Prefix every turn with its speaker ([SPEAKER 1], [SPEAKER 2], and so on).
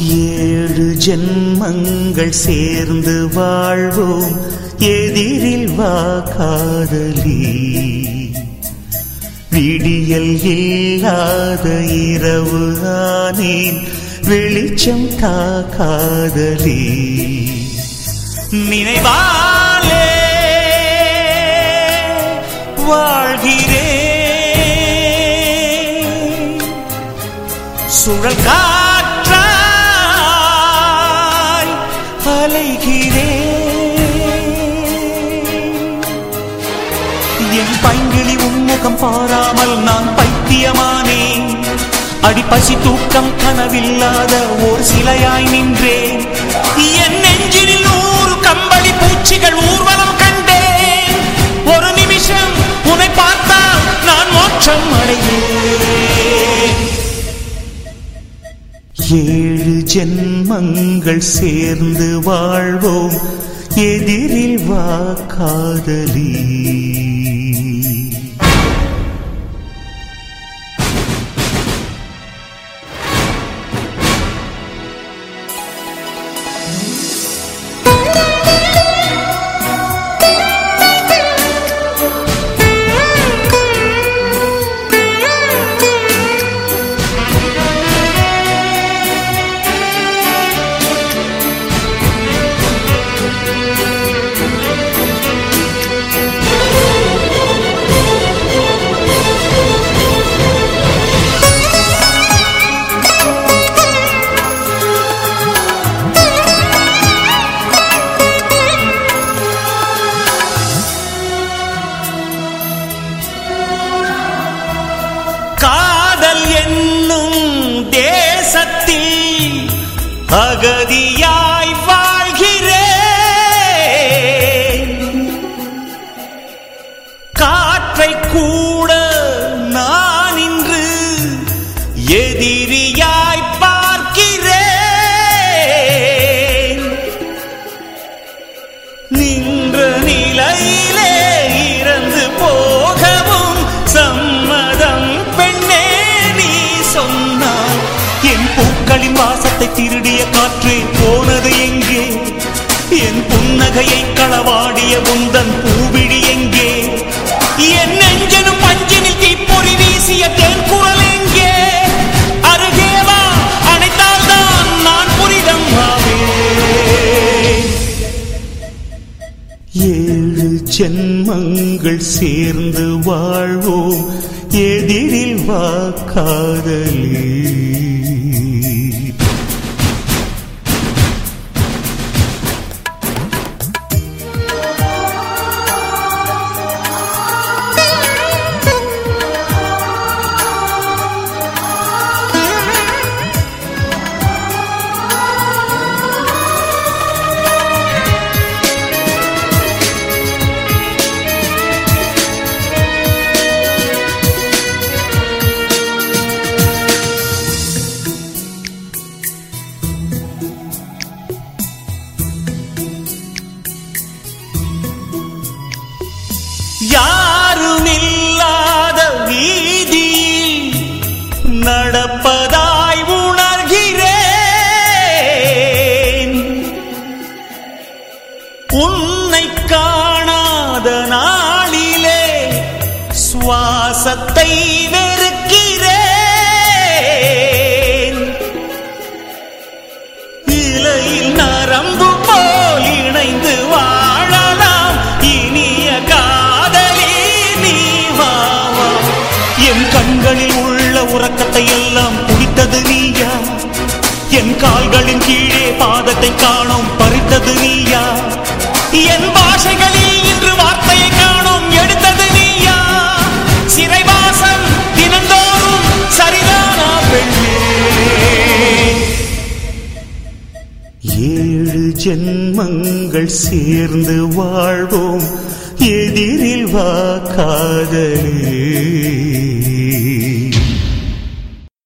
[SPEAKER 1] ஏழு ஜென்மங்கள் சேர்ந்து வாழ்வோம். எதிரில் வா காதலி. விடியல் இல்லாத இரவு ஆனேன். வெளிச்சம் தா காதலி. நினைவாலே வாழ்கிறேன். சுழல் கா என் பைங்கிழி உன்முகம் பாராமல் நான் பைத்தியமானே. அடிப்பசி தூக்கம் கனவில்லாத ஓர் சிலையாய் நின்றேன். என் நெஞ்சினில் நூறு கம்பளி பூச்சிகள் ஊர்வலம் ஏழு ஜென்மங்கள் சேர்ந்து வாழ்வோம். எதிரில் வா காதலி தேசத்தில் அகதியா திருடிய காற்றே போனது எங்கே? என் புன்னகையை களவாடிய உந்தன் பூவிழி எங்கே? என் நெஞ்சனும் பஞ்சனில் தீப்பொறி வீசிய தேன் குரல் எங்கே? அருகேவா வா நான் புரிதம் ஏழு ஜென்மங்கள் சேர்ந்து வாழ்வோம். எதிரில் வா பாசத்தை வெறுக்கிறேன். இலையில் நரம்பு போல் இணைந்து வாழலாம். இனிய காதலி நீவாவாம் என் கண்களில் உள்ள உறக்கத்தை எல்லாம் குடித்தது நீயா? என் கால்களின் கீழே பாதத்தை காணும் பறித்தது நீயா? என் பாஷைகளில் ஜென்மங்கள் சேர்ந்து வாழ்வோம். எதிரில் வா காதலே